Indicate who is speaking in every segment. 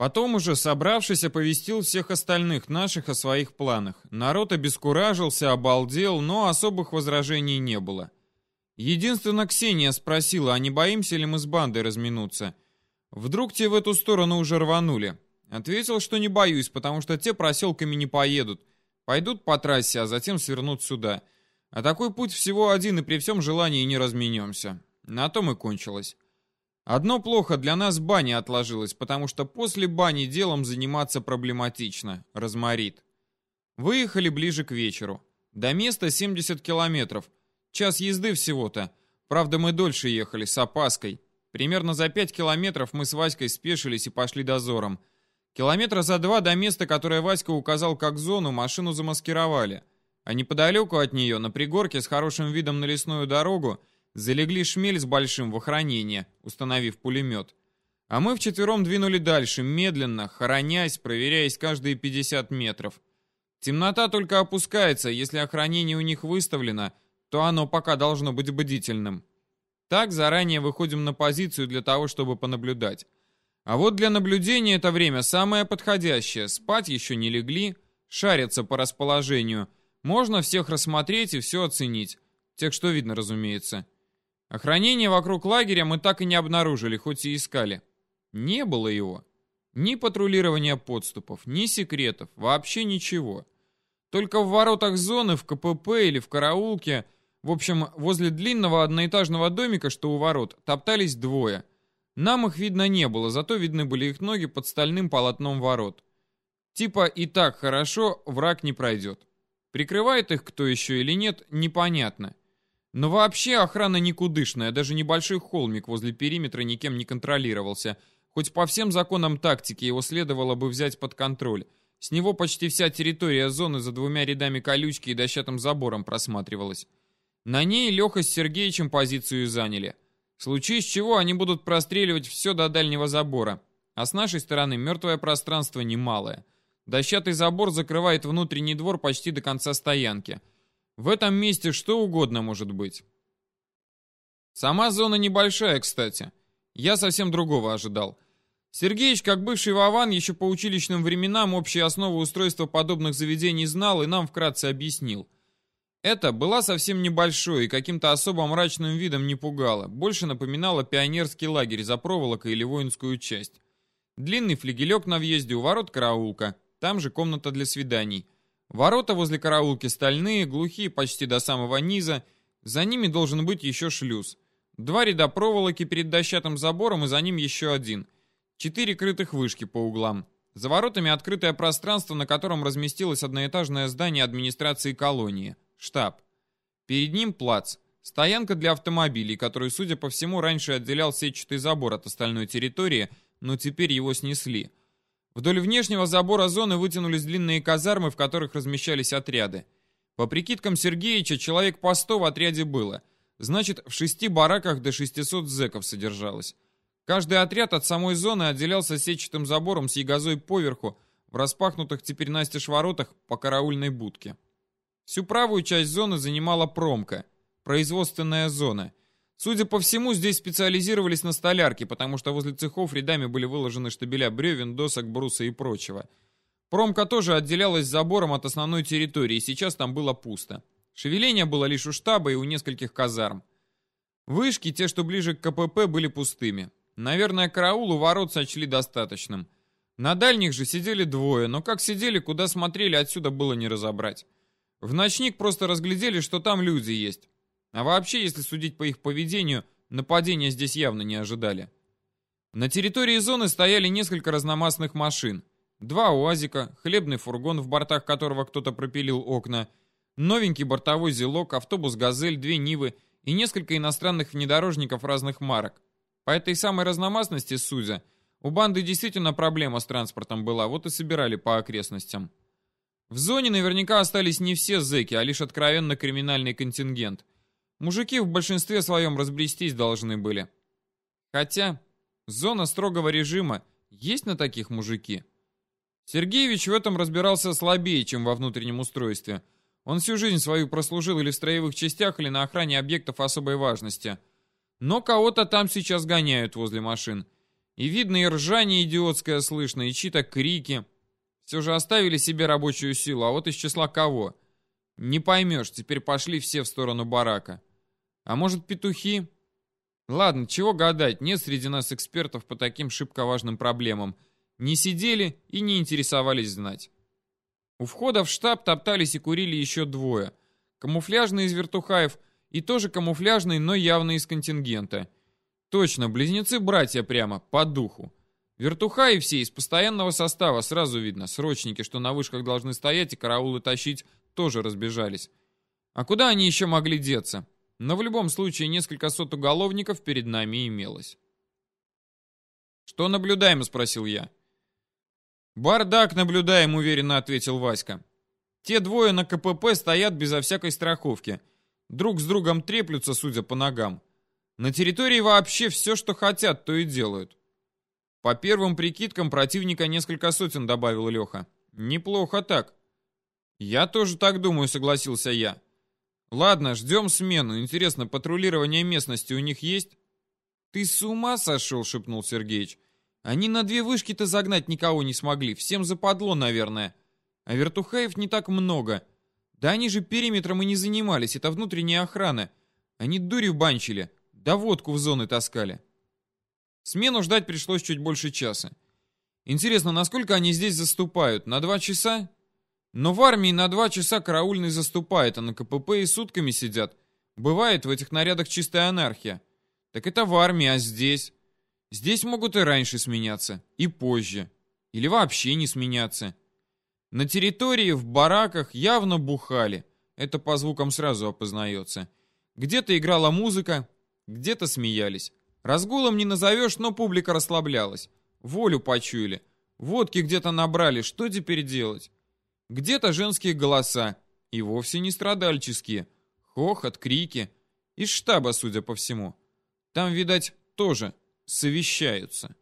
Speaker 1: Потом уже, собравшись, оповестил всех остальных наших о своих планах. Народ обескуражился, обалдел, но особых возражений не было. Единственно Ксения спросила, а не боимся ли мы с бандой разминуться. Вдруг те в эту сторону уже рванули. Ответил, что не боюсь, потому что те проселками не поедут. Пойдут по трассе, а затем свернут сюда. А такой путь всего один, и при всем желании не разменемся. На том и кончилось. Одно плохо, для нас баня отложилась, потому что после бани делом заниматься проблематично. Разморит. Выехали ближе к вечеру. До места 70 километров. Час езды всего-то. Правда, мы дольше ехали, с опаской. Примерно за 5 километров мы с Васькой спешились и пошли дозором. Километра за два до места, которое Васька указал как зону, машину замаскировали. А неподалеку от нее, на пригорке с хорошим видом на лесную дорогу, залегли шмель с большим в охранение, установив пулемет. А мы вчетвером двинули дальше, медленно, хоронясь, проверяясь каждые 50 метров. Темнота только опускается, если охранение у них выставлено, то оно пока должно быть бдительным. Так заранее выходим на позицию для того, чтобы понаблюдать. А вот для наблюдения это время самое подходящее. Спать еще не легли, шарятся по расположению. Можно всех рассмотреть и все оценить. Тех, что видно, разумеется. Охранение вокруг лагеря мы так и не обнаружили, хоть и искали. Не было его. Ни патрулирования подступов, ни секретов, вообще ничего. Только в воротах зоны, в КПП или в караулке, в общем, возле длинного одноэтажного домика, что у ворот, топтались двое. Нам их видно не было, зато видны были их ноги под стальным полотном ворот. Типа и так хорошо, враг не пройдет. Прикрывает их кто еще или нет, непонятно. Но вообще охрана никудышная, даже небольшой холмик возле периметра никем не контролировался. Хоть по всем законам тактики его следовало бы взять под контроль. С него почти вся территория зоны за двумя рядами колючки и дощатым забором просматривалась. На ней Леха с Сергеичем позицию заняли. В случае с чего они будут простреливать все до дальнего забора. А с нашей стороны мертвое пространство немалое. Дощатый забор закрывает внутренний двор почти до конца стоянки. В этом месте что угодно может быть. Сама зона небольшая, кстати. Я совсем другого ожидал. Сергеич, как бывший Вован, еще по училищным временам общие основы устройства подобных заведений знал и нам вкратце объяснил. Это была совсем небольшой и каким-то особо мрачным видом не пугало, больше напоминало пионерский лагерь за проволокой или воинскую часть. Длинный флигелек на въезде у ворот караулка, там же комната для свиданий – Ворота возле караулки стальные, глухие почти до самого низа. За ними должен быть еще шлюз. Два ряда проволоки перед дощатым забором и за ним еще один. Четыре крытых вышки по углам. За воротами открытое пространство, на котором разместилось одноэтажное здание администрации колонии. Штаб. Перед ним плац. Стоянка для автомобилей, который, судя по всему, раньше отделял сетчатый забор от остальной территории, но теперь его снесли. Вдоль внешнего забора зоны вытянулись длинные казармы, в которых размещались отряды. По прикидкам Сергеича, человек по 100 в отряде было. Значит, в шести бараках до 600 зэков содержалось. Каждый отряд от самой зоны отделялся сетчатым забором с ягозой поверху, в распахнутых теперь настежь воротах по караульной будке. Всю правую часть зоны занимала промка, производственная зона – Судя по всему, здесь специализировались на столярке, потому что возле цехов рядами были выложены штабеля бревен, досок, бруса и прочего. Промка тоже отделялась забором от основной территории, сейчас там было пусто. Шевеление было лишь у штаба и у нескольких казарм. Вышки, те, что ближе к КПП, были пустыми. Наверное, караул у ворот сочли достаточным. На дальних же сидели двое, но как сидели, куда смотрели, отсюда было не разобрать. В ночник просто разглядели, что там люди есть. А вообще, если судить по их поведению, нападения здесь явно не ожидали. На территории зоны стояли несколько разномастных машин. Два УАЗика, хлебный фургон, в бортах которого кто-то пропилил окна, новенький бортовой зелок, автобус «Газель», две «Нивы» и несколько иностранных внедорожников разных марок. По этой самой разномастности, судя, у банды действительно проблема с транспортом была, вот и собирали по окрестностям. В зоне наверняка остались не все зэки, а лишь откровенно криминальный контингент. Мужики в большинстве своем разбрестись должны были. Хотя, зона строгого режима, есть на таких мужики? Сергеевич в этом разбирался слабее, чем во внутреннем устройстве. Он всю жизнь свою прослужил или в строевых частях, или на охране объектов особой важности. Но кого-то там сейчас гоняют возле машин. И видно, и ржание идиотское слышно, и чьи-то крики. Все же оставили себе рабочую силу, а вот из числа кого? Не поймешь, теперь пошли все в сторону барака. А может, петухи? Ладно, чего гадать, нет среди нас экспертов по таким шибко важным проблемам. Не сидели и не интересовались знать. У входа в штаб топтались и курили еще двое. Камуфляжный из вертухаев и тоже камуфляжный, но явно из контингента. Точно, близнецы-братья прямо, по духу. Вертухаи все из постоянного состава, сразу видно. Срочники, что на вышках должны стоять и караулы тащить, тоже разбежались. А куда они еще могли деться? Но в любом случае несколько сот уголовников перед нами имелось. «Что наблюдаем?» — спросил я. «Бардак наблюдаем», — уверенно ответил Васька. «Те двое на КПП стоят безо всякой страховки. Друг с другом треплются, судя по ногам. На территории вообще все, что хотят, то и делают. По первым прикидкам противника несколько сотен, добавил Леха. Неплохо так. Я тоже так думаю, согласился я. Ладно, ждем смену. Интересно, патрулирование местности у них есть? Ты с ума сошел, шепнул Сергеич. Они на две вышки-то загнать никого не смогли. Всем западло, наверное. А вертухаев не так много. Да они же периметром и не занимались. Это внутренняя охрана. Они дурью банчили. Да водку в зоны таскали. Смену ждать пришлось чуть больше часа. Интересно, насколько они здесь заступают? На два часа? Но в армии на два часа караульный заступает, а на КПП и сутками сидят. Бывает в этих нарядах чистая анархия. Так это в армии, а здесь? Здесь могут и раньше сменяться, и позже. Или вообще не сменяться. На территории, в бараках явно бухали. Это по звукам сразу опознается. Где-то играла музыка, где-то смеялись. Разгулом не назовешь, но публика расслаблялась. Волю почуяли. Водки где-то набрали, что теперь делать? Где-то женские голоса, и вовсе не страдальческие. Хохот, крики. Из штаба, судя по всему. Там, видать, тоже совещаются.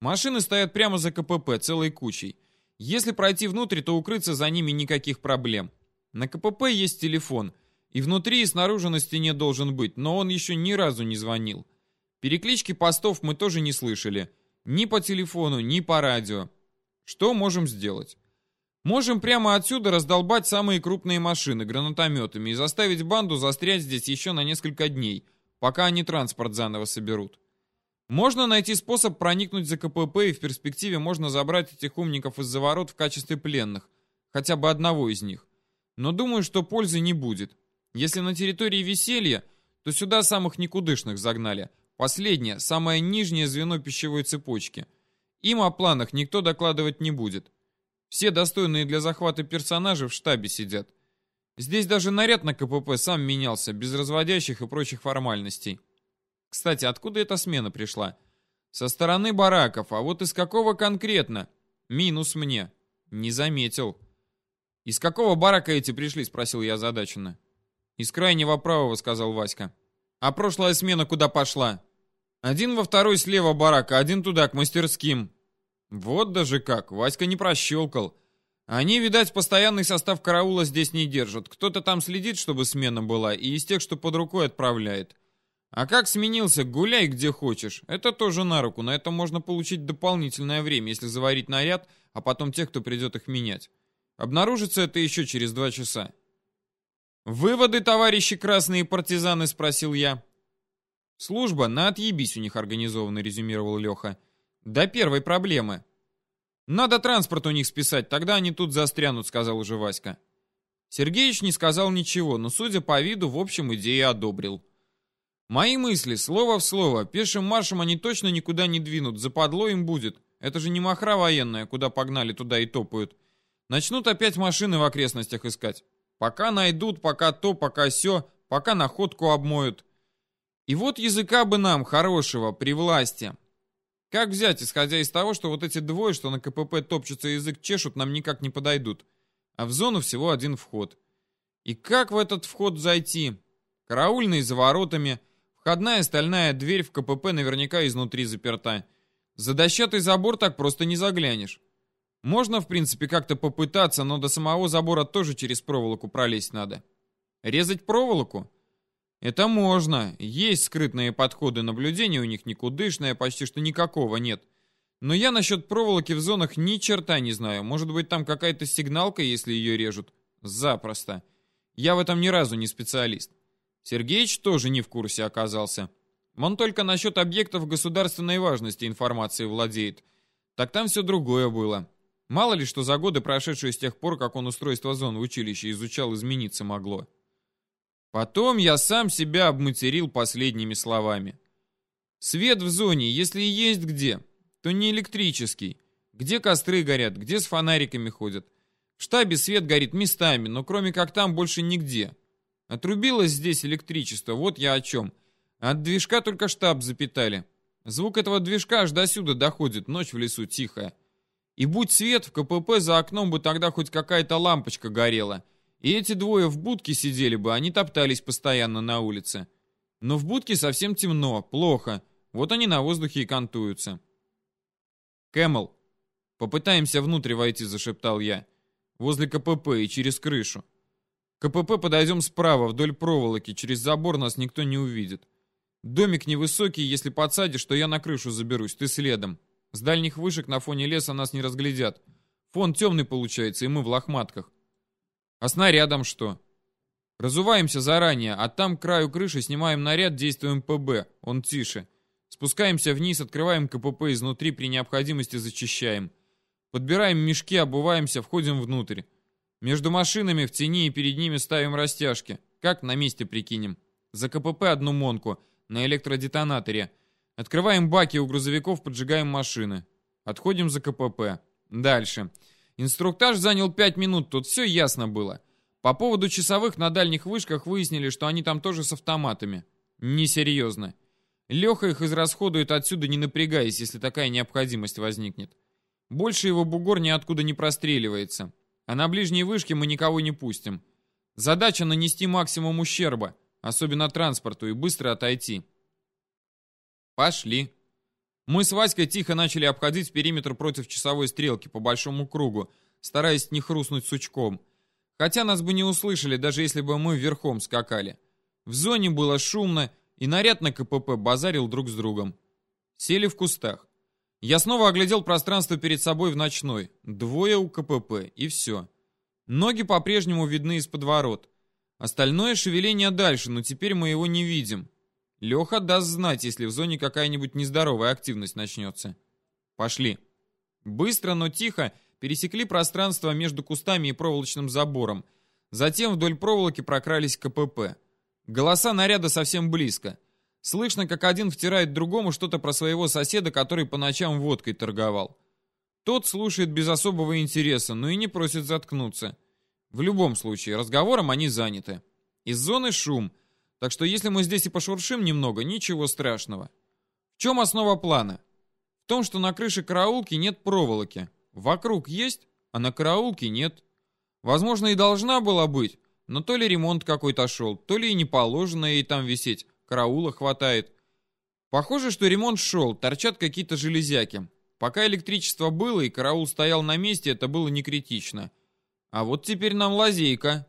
Speaker 1: Машины стоят прямо за КПП, целой кучей. Если пройти внутрь, то укрыться за ними никаких проблем. На КПП есть телефон, и внутри и снаружи на стене должен быть, но он еще ни разу не звонил. Переклички постов мы тоже не слышали. Ни по телефону, ни по радио. Что можем сделать? Можем прямо отсюда раздолбать самые крупные машины гранатометами и заставить банду застрять здесь еще на несколько дней, пока они транспорт заново соберут. Можно найти способ проникнуть за КПП и в перспективе можно забрать этих умников из-за ворот в качестве пленных, хотя бы одного из них. Но думаю, что пользы не будет. Если на территории веселья, то сюда самых никудышных загнали, Последнее, самое нижнее звено пищевой цепочки. Им о планах никто докладывать не будет. Все достойные для захвата персонажи в штабе сидят. Здесь даже наряд на КПП сам менялся, без разводящих и прочих формальностей. Кстати, откуда эта смена пришла? Со стороны бараков, а вот из какого конкретно? Минус мне. Не заметил. «Из какого барака эти пришли?» — спросил я озадаченно. «Из крайнего правого», — сказал Васька. «А прошлая смена куда пошла?» Один во второй слева барака, один туда, к мастерским. Вот даже как, Васька не прощелкал. Они, видать, постоянный состав караула здесь не держат. Кто-то там следит, чтобы смена была, и из тех, что под рукой отправляет. А как сменился, гуляй где хочешь. Это тоже на руку, на это можно получить дополнительное время, если заварить наряд, а потом тех, кто придет их менять. Обнаружится это еще через два часа. «Выводы, товарищи красные партизаны?» — спросил я. «Служба на отъебись у них организована», — резюмировал Леха. «До первой проблемы». «Надо транспорт у них списать, тогда они тут застрянут», — сказал уже Васька. Сергеич не сказал ничего, но, судя по виду, в общем, идею одобрил. Мои мысли, слово в слово, пешим маршем они точно никуда не двинут, западло им будет. Это же не махра военная, куда погнали, туда и топают. Начнут опять машины в окрестностях искать. Пока найдут, пока то, пока все, пока находку обмоют. И вот языка бы нам, хорошего, при власти. Как взять, исходя из того, что вот эти двое, что на КПП топчутся язык чешут, нам никак не подойдут. А в зону всего один вход. И как в этот вход зайти? Караульный за воротами. Входная стальная дверь в КПП наверняка изнутри заперта. За дощатый забор так просто не заглянешь. Можно, в принципе, как-то попытаться, но до самого забора тоже через проволоку пролезть надо. Резать проволоку? Это можно. Есть скрытные подходы наблюдения, у них никудышное, почти что никакого нет. Но я насчет проволоки в зонах ни черта не знаю. Может быть, там какая-то сигналка, если ее режут? Запросто. Я в этом ни разу не специалист. Сергеич тоже не в курсе оказался. Он только насчет объектов государственной важности информации владеет. Так там все другое было. Мало ли, что за годы, прошедшие с тех пор, как он устройство зон в училище изучал, измениться могло. Потом я сам себя обматерил последними словами. Свет в зоне, если и есть где, то не электрический. Где костры горят, где с фонариками ходят. В штабе свет горит местами, но кроме как там больше нигде. Отрубилось здесь электричество, вот я о чем. От движка только штаб запитали. Звук этого движка аж до сюда доходит, ночь в лесу тихая. И будь свет, в КПП за окном бы тогда хоть какая-то лампочка горела. И эти двое в будке сидели бы, они топтались постоянно на улице. Но в будке совсем темно, плохо. Вот они на воздухе и кантуются. «Кэмл, попытаемся внутрь войти», — зашептал я. «Возле КПП и через крышу. КПП подойдем справа, вдоль проволоки, через забор нас никто не увидит. Домик невысокий, если подсадишь, то я на крышу заберусь, ты следом. С дальних вышек на фоне леса нас не разглядят. Фон темный получается, и мы в лохматках. А снарядом что? Разуваемся заранее, а там к краю крыши снимаем наряд, действуем ПБ, он тише. Спускаемся вниз, открываем КПП изнутри, при необходимости зачищаем. Подбираем мешки, обуваемся, входим внутрь. Между машинами в тени и перед ними ставим растяжки. Как на месте прикинем. За КПП одну монку, на электродетонаторе. Открываем баки у грузовиков, поджигаем машины. Отходим за КПП. Дальше. Инструктаж занял 5 минут, тут все ясно было. По поводу часовых на дальних вышках выяснили, что они там тоже с автоматами. Несерьезно. Леха их израсходует отсюда, не напрягаясь, если такая необходимость возникнет. Больше его бугор ниоткуда не простреливается. А на ближней вышке мы никого не пустим. Задача нанести максимум ущерба, особенно транспорту, и быстро отойти. Пошли. Мы с Васькой тихо начали обходить периметр против часовой стрелки по большому кругу, стараясь не хрустнуть сучком. Хотя нас бы не услышали, даже если бы мы верхом скакали. В зоне было шумно, и наряд на КПП базарил друг с другом. Сели в кустах. Я снова оглядел пространство перед собой в ночной. Двое у КПП, и все. Ноги по-прежнему видны из-под ворот. Остальное шевеление дальше, но теперь мы его не видим. Леха даст знать, если в зоне какая-нибудь нездоровая активность начнется. Пошли. Быстро, но тихо пересекли пространство между кустами и проволочным забором. Затем вдоль проволоки прокрались КПП. Голоса наряда совсем близко. Слышно, как один втирает другому что-то про своего соседа, который по ночам водкой торговал. Тот слушает без особого интереса, но и не просит заткнуться. В любом случае, разговором они заняты. Из зоны шум, так что если мы здесь и пошуршим немного, ничего страшного. В чем основа плана? В том, что на крыше караулки нет проволоки. Вокруг есть, а на караулке нет. Возможно, и должна была быть, но то ли ремонт какой-то шел, то ли и не положено ей там висеть, караула хватает. Похоже, что ремонт шел, торчат какие-то железяки. Пока электричество было и караул стоял на месте, это было не критично. А вот теперь нам лазейка.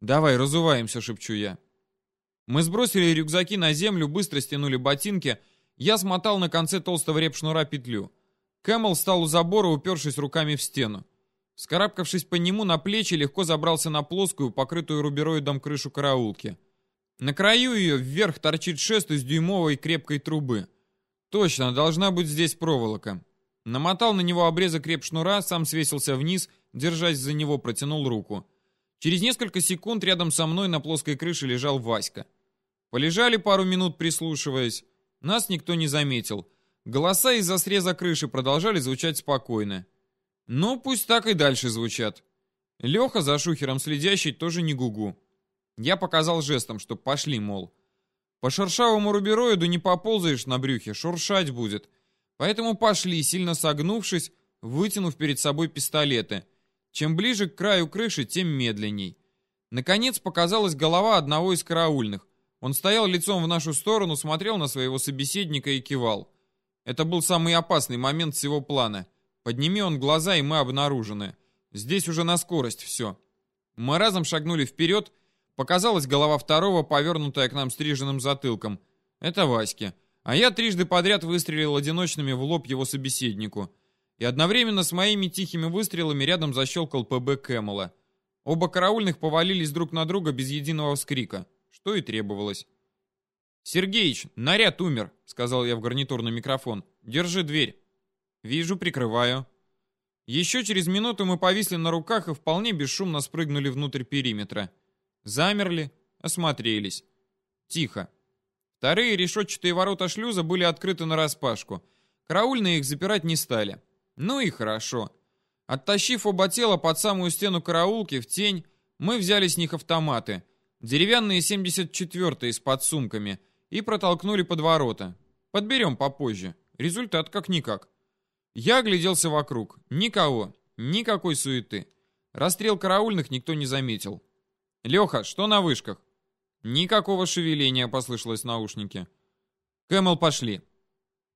Speaker 1: «Давай, разуваемся», — шепчу я. Мы сбросили рюкзаки на землю, быстро стянули ботинки. Я смотал на конце толстого репшнура петлю. Кэмл стал у забора, упершись руками в стену. Скарабкавшись по нему на плечи, легко забрался на плоскую, покрытую рубероидом крышу караулки. На краю ее вверх торчит шест из дюймовой крепкой трубы. Точно, должна быть здесь проволока. Намотал на него обрезок реп-шнура, сам свесился вниз, держась за него, протянул руку. Через несколько секунд рядом со мной на плоской крыше лежал Васька. Полежали пару минут, прислушиваясь. Нас никто не заметил. Голоса из-за среза крыши продолжали звучать спокойно. Ну, пусть так и дальше звучат. Леха, за шухером следящий, тоже не гугу. Я показал жестом, что пошли, мол. По шершавому рубероиду не поползаешь на брюхе, шуршать будет. Поэтому пошли, сильно согнувшись, вытянув перед собой пистолеты. Чем ближе к краю крыши, тем медленней. Наконец показалась голова одного из караульных. Он стоял лицом в нашу сторону, смотрел на своего собеседника и кивал. Это был самый опасный момент всего плана. Подними он глаза, и мы обнаружены. Здесь уже на скорость все. Мы разом шагнули вперед, Показалась голова второго, повернутая к нам стриженным затылком. Это Ваське. А я трижды подряд выстрелил одиночными в лоб его собеседнику. И одновременно с моими тихими выстрелами рядом защелкал ПБ Кэмела. Оба караульных повалились друг на друга без единого вскрика, что и требовалось. «Сергеич, наряд умер», — сказал я в гарнитурный микрофон. «Держи дверь». «Вижу, прикрываю». Еще через минуту мы повисли на руках и вполне бесшумно спрыгнули внутрь периметра. Замерли, осмотрелись. Тихо. Вторые решетчатые ворота шлюза были открыты нараспашку. Караульные их запирать не стали. Ну и хорошо. Оттащив оба тела под самую стену караулки в тень, мы взяли с них автоматы. Деревянные 74-е с подсумками. И протолкнули под ворота. Подберем попозже. Результат как-никак. Я огляделся вокруг. Никого. Никакой суеты. Расстрел караульных никто не заметил. «Леха, что на вышках?» Никакого шевеления послышалось в наушнике. «Кэмэл, пошли».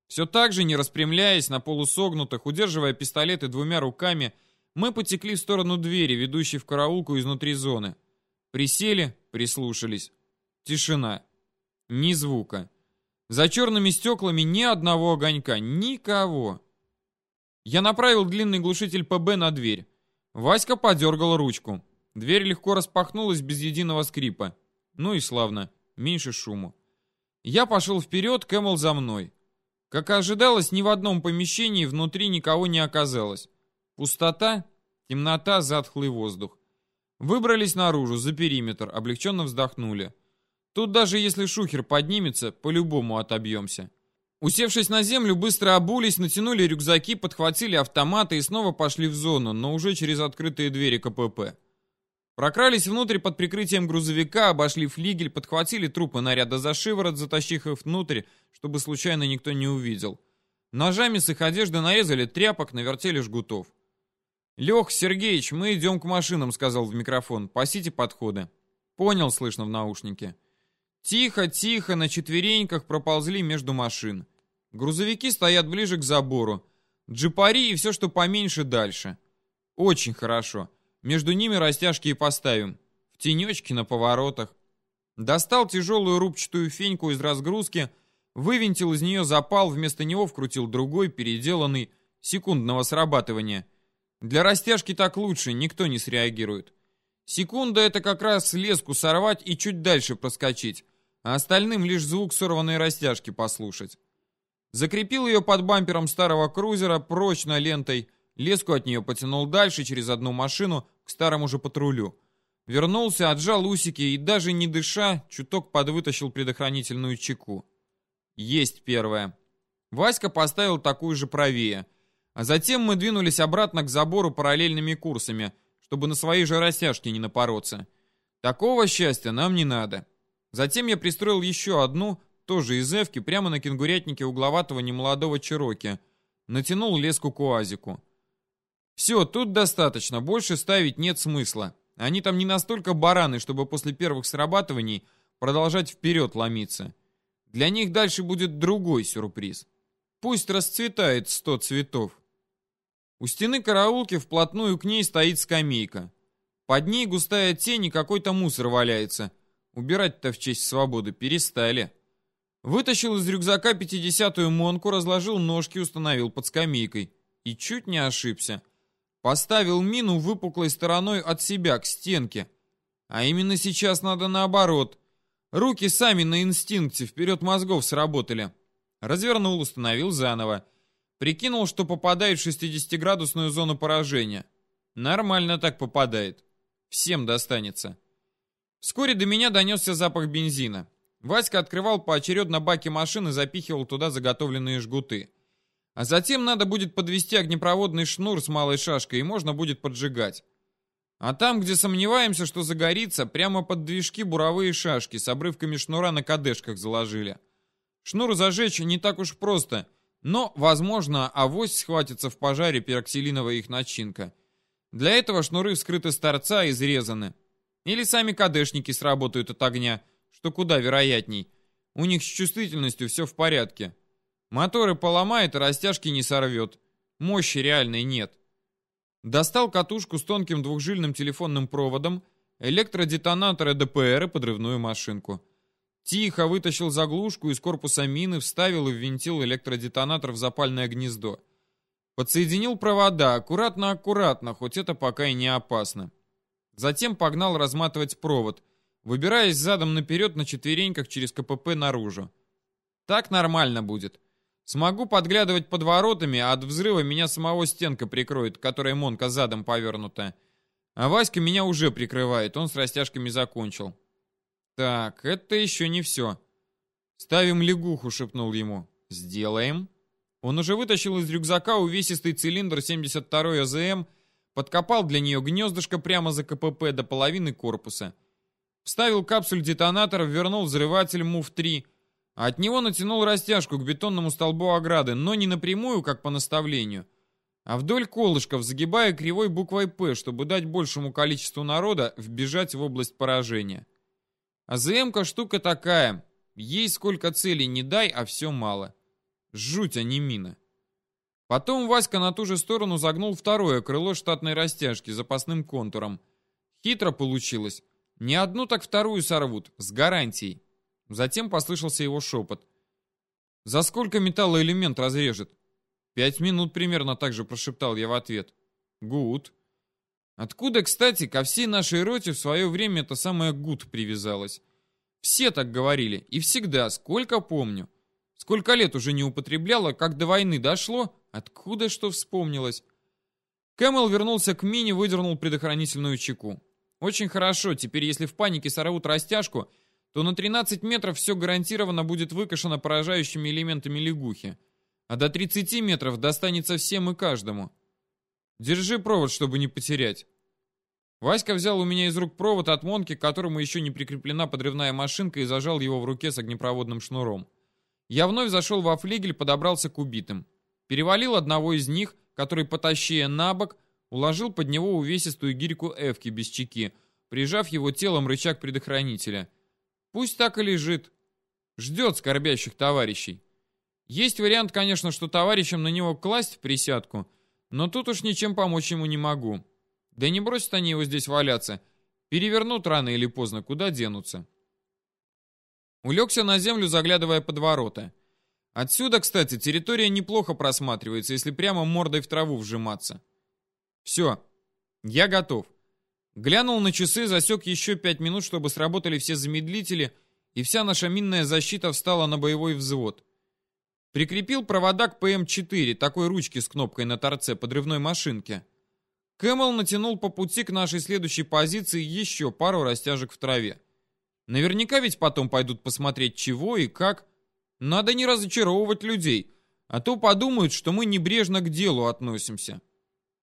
Speaker 1: Все так же, не распрямляясь, на полусогнутых, удерживая пистолеты двумя руками, мы потекли в сторону двери, ведущей в караулку изнутри зоны. Присели, прислушались. Тишина. Ни звука. За черными стеклами ни одного огонька. Никого. Я направил длинный глушитель ПБ на дверь. Васька подергал ручку. Дверь легко распахнулась без единого скрипа. Ну и славно, меньше шуму. Я пошел вперед, Кэмел за мной. Как и ожидалось, ни в одном помещении внутри никого не оказалось. Пустота, темнота, затхлый воздух. Выбрались наружу, за периметр, облегченно вздохнули. Тут даже если шухер поднимется, по-любому отобьемся. Усевшись на землю, быстро обулись, натянули рюкзаки, подхватили автоматы и снова пошли в зону, но уже через открытые двери КПП. Прокрались внутрь под прикрытием грузовика, обошли флигель, подхватили трупы наряда за шиворот, затащив их внутрь, чтобы случайно никто не увидел. Ножами с их одежды нарезали тряпок, навертели жгутов. «Лех, Сергеич, мы идем к машинам», — сказал в микрофон. «Пасите подходы». «Понял», — слышно в наушнике. Тихо, тихо, на четвереньках проползли между машин. Грузовики стоят ближе к забору. Джипари и все, что поменьше, дальше. Очень хорошо. Между ними растяжки и поставим. В тенечке на поворотах. Достал тяжелую рубчатую феньку из разгрузки, вывинтил из нее запал, вместо него вкрутил другой, переделанный, секундного срабатывания. Для растяжки так лучше, никто не среагирует. Секунда — это как раз леску сорвать и чуть дальше проскочить, а остальным лишь звук сорванной растяжки послушать. Закрепил ее под бампером старого крузера прочно лентой — Леску от нее потянул дальше, через одну машину, к старому же патрулю. Вернулся, отжал усики и, даже не дыша, чуток подвытащил предохранительную чеку. Есть первое. Васька поставил такую же правее. А затем мы двинулись обратно к забору параллельными курсами, чтобы на свои же растяжки не напороться. Такого счастья нам не надо. Затем я пристроил еще одну, тоже из эвки, прямо на кенгурятнике угловатого немолодого чероки. Натянул леску к уазику. Все, тут достаточно, больше ставить нет смысла. Они там не настолько бараны, чтобы после первых срабатываний продолжать вперед ломиться. Для них дальше будет другой сюрприз. Пусть расцветает сто цветов. У стены караулки вплотную к ней стоит скамейка. Под ней густая тень и какой-то мусор валяется. Убирать-то в честь свободы перестали. Вытащил из рюкзака пятидесятую монку, разложил ножки, установил под скамейкой. И чуть не ошибся. Поставил мину выпуклой стороной от себя к стенке. А именно сейчас надо наоборот. Руки сами на инстинкте вперед мозгов сработали. Развернул, установил заново. Прикинул, что попадает в 60-градусную зону поражения. Нормально так попадает. Всем достанется. Вскоре до меня донесся запах бензина. Васька открывал поочередно баки машины и запихивал туда заготовленные жгуты. А затем надо будет подвести огнепроводный шнур с малой шашкой, и можно будет поджигать. А там, где сомневаемся, что загорится, прямо под движки буровые шашки с обрывками шнура на кадешках заложили. Шнур зажечь не так уж просто, но, возможно, авось схватится в пожаре пероксилиновая их начинка. Для этого шнуры вскрыты с торца и изрезаны. Или сами кадешники сработают от огня, что куда вероятней. У них с чувствительностью все в порядке. Моторы поломает, растяжки не сорвет. Мощи реальной нет. Достал катушку с тонким двухжильным телефонным проводом, электродетонатор ДПР и подрывную машинку. Тихо вытащил заглушку из корпуса мины, вставил и ввинтил электродетонатор в запальное гнездо. Подсоединил провода, аккуратно-аккуратно, хоть это пока и не опасно. Затем погнал разматывать провод, выбираясь задом наперед на четвереньках через КПП наружу. Так нормально будет. Смогу подглядывать под воротами, а от взрыва меня самого стенка прикроет, которая Монка задом повернута. А Васька меня уже прикрывает, он с растяжками закончил. Так, это еще не все. Ставим лягуху, шепнул ему. Сделаем. Он уже вытащил из рюкзака увесистый цилиндр 72-й АЗМ, подкопал для нее гнездышко прямо за КПП до половины корпуса. Вставил капсуль детонатора, вернул взрыватель МУФ-3, а от него натянул растяжку к бетонному столбу ограды, но не напрямую, как по наставлению, а вдоль колышков, загибая кривой буквой «П», чтобы дать большему количеству народа вбежать в область поражения. АЗМ-ка штука такая, ей сколько целей не дай, а все мало. Жуть, а не мина. Потом Васька на ту же сторону загнул второе крыло штатной растяжки запасным контуром. Хитро получилось. Не одну, так вторую сорвут, с гарантией. Затем послышался его шепот. «За сколько металлоэлемент разрежет?» «Пять минут примерно», так же прошептал я в ответ. «Гуд». Откуда, кстати, ко всей нашей роте в свое время это самое «гуд» привязалось? Все так говорили, и всегда, сколько помню. Сколько лет уже не употребляла, как до войны дошло, откуда что вспомнилось. Кэмэл вернулся к мине, выдернул предохранительную чеку. Очень хорошо, теперь если в панике сорвут растяжку, то на 13 метров все гарантированно будет выкашено поражающими элементами лягухи. А до 30 метров достанется всем и каждому. Держи провод, чтобы не потерять. Васька взял у меня из рук провод от Монки, к которому еще не прикреплена подрывная машинка, и зажал его в руке с огнепроводным шнуром. Я вновь зашел во флигель, подобрался к убитым. Перевалил одного из них, который, потащия на бок, уложил под него увесистую гирьку Эвки без чеки, прижав его телом рычаг предохранителя — Пусть так и лежит. Ждет скорбящих товарищей. Есть вариант, конечно, что товарищам на него класть в присядку, но тут уж ничем помочь ему не могу. Да не бросят они его здесь валяться. Перевернут рано или поздно, куда денутся. Улегся на землю, заглядывая под ворота. Отсюда, кстати, территория неплохо просматривается, если прямо мордой в траву вжиматься. Все, я готов. Глянул на часы, засек еще пять минут, чтобы сработали все замедлители, и вся наша минная защита встала на боевой взвод. Прикрепил провода к ПМ-4, такой ручки с кнопкой на торце подрывной машинки. Кэмэл натянул по пути к нашей следующей позиции еще пару растяжек в траве. Наверняка ведь потом пойдут посмотреть чего и как. Надо не разочаровывать людей, а то подумают, что мы небрежно к делу относимся.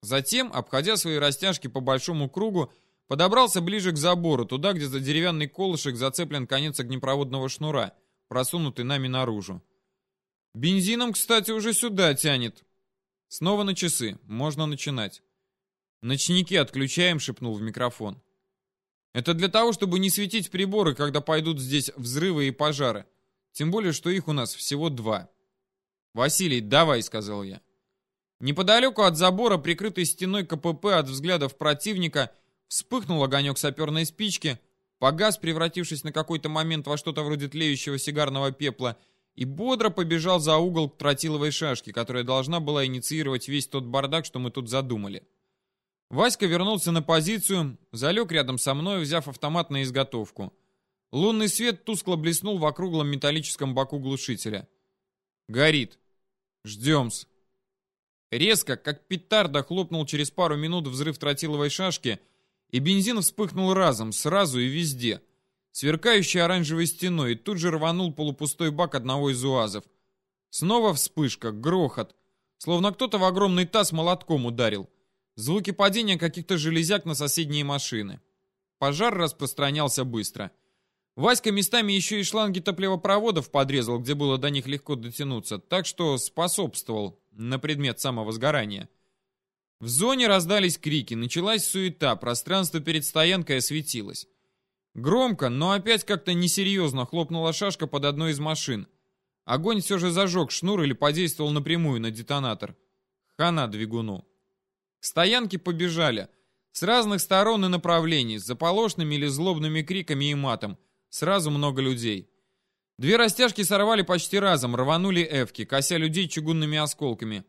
Speaker 1: Затем, обходя свои растяжки по большому кругу, подобрался ближе к забору, туда, где за деревянный колышек зацеплен конец огнепроводного шнура, просунутый нами наружу. Бензином, кстати, уже сюда тянет. Снова на часы, можно начинать. «Ночники отключаем», — шепнул в микрофон. «Это для того, чтобы не светить приборы, когда пойдут здесь взрывы и пожары. Тем более, что их у нас всего два». «Василий, давай», — сказал я. Неподалеку от забора, прикрытой стеной КПП от взглядов противника, вспыхнул огонек саперной спички, погас, превратившись на какой-то момент во что-то вроде тлеющего сигарного пепла, и бодро побежал за угол к тротиловой шашке, которая должна была инициировать весь тот бардак, что мы тут задумали. Васька вернулся на позицию, залег рядом со мной, взяв автомат на изготовку. Лунный свет тускло блеснул в округлом металлическом боку глушителя. «Горит. Ждем-с». Резко, как петарда, хлопнул через пару минут взрыв тротиловой шашки, и бензин вспыхнул разом, сразу и везде. Сверкающей оранжевой стеной, и тут же рванул полупустой бак одного из уазов. Снова вспышка, грохот. Словно кто-то в огромный таз молотком ударил. Звуки падения каких-то железяк на соседние машины. Пожар распространялся быстро. Васька местами еще и шланги топливопроводов подрезал, где было до них легко дотянуться, так что способствовал на предмет самого сгорания. В зоне раздались крики, началась суета, пространство перед стоянкой осветилось. Громко, но опять как-то несерьезно хлопнула шашка под одной из машин. Огонь все же зажег шнур или подействовал напрямую на детонатор. Хана двигуну. К стоянке побежали. С разных сторон и направлений, с заполошными или злобными криками и матом. Сразу много людей. Две растяжки сорвали почти разом, рванули эвки, кося людей чугунными осколками.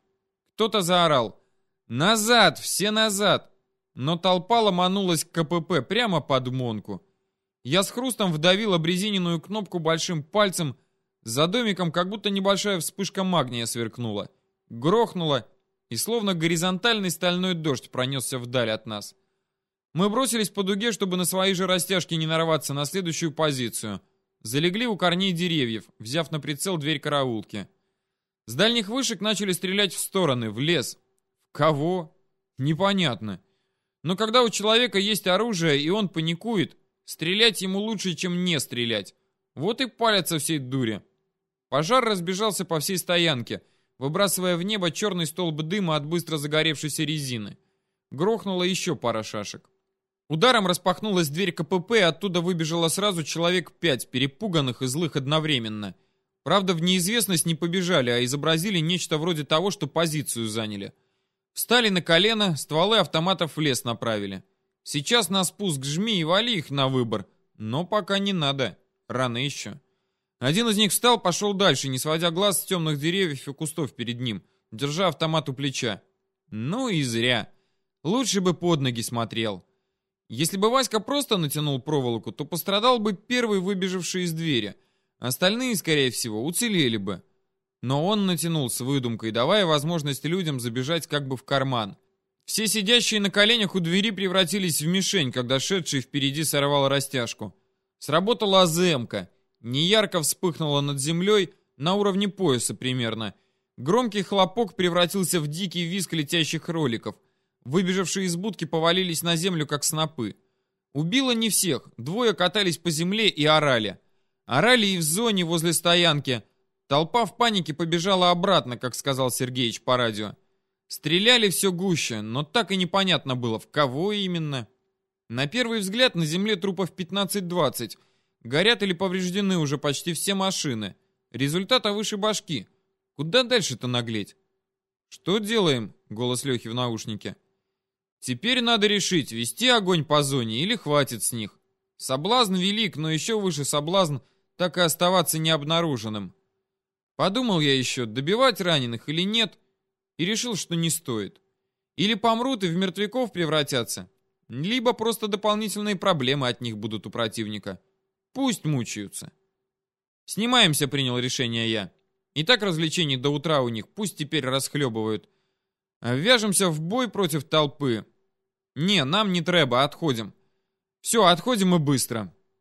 Speaker 1: Кто-то заорал «Назад! Все назад!» Но толпа ломанулась к КПП прямо под Монку. Я с хрустом вдавил обрезиненную кнопку большим пальцем, за домиком как будто небольшая вспышка магния сверкнула. Грохнула, и словно горизонтальный стальной дождь пронесся вдаль от нас. Мы бросились по дуге, чтобы на свои же растяжки не нарваться на следующую позицию. Залегли у корней деревьев, взяв на прицел дверь караулки. С дальних вышек начали стрелять в стороны, в лес. В кого? Непонятно. Но когда у человека есть оружие, и он паникует, стрелять ему лучше, чем не стрелять. Вот и палятся всей дуре. Пожар разбежался по всей стоянке, выбрасывая в небо черный столб дыма от быстро загоревшейся резины. Грохнула еще пара шашек. Ударом распахнулась дверь КПП, и оттуда выбежало сразу человек пять, перепуганных и злых одновременно. Правда, в неизвестность не побежали, а изобразили нечто вроде того, что позицию заняли. Встали на колено, стволы автоматов в лес направили. Сейчас на спуск жми и вали их на выбор, но пока не надо, рано еще. Один из них встал, пошел дальше, не сводя глаз с темных деревьев и кустов перед ним, держа автомат у плеча. Ну и зря. Лучше бы под ноги смотрел. Если бы Васька просто натянул проволоку, то пострадал бы первый выбежавший из двери. Остальные, скорее всего, уцелели бы. Но он натянул с выдумкой, давая возможность людям забежать как бы в карман. Все сидящие на коленях у двери превратились в мишень, когда шедший впереди сорвал растяжку. Сработала АЗМка. Неярко вспыхнула над землей, на уровне пояса примерно. Громкий хлопок превратился в дикий визг летящих роликов. Выбежавшие из будки повалились на землю, как снопы. Убило не всех, двое катались по земле и орали. Орали и в зоне возле стоянки. Толпа в панике побежала обратно, как сказал Сергеич по радио. Стреляли все гуще, но так и непонятно было, в кого именно. На первый взгляд на земле трупов 15-20, Горят или повреждены уже почти все машины. Результата выше башки. Куда дальше-то наглеть? Что делаем? Голос Лехи в наушнике. Теперь надо решить, вести огонь по зоне или хватит с них. Соблазн велик, но еще выше соблазн так и оставаться необнаруженным. Подумал я еще, добивать раненых или нет, и решил, что не стоит. Или помрут и в мертвяков превратятся, либо просто дополнительные проблемы от них будут у противника. Пусть мучаются. Снимаемся, принял решение я. И так развлечений до утра у них, пусть теперь расхлебывают. А вяжемся в бой против толпы. Не, нам не треба, отходим. Все, отходим мы быстро.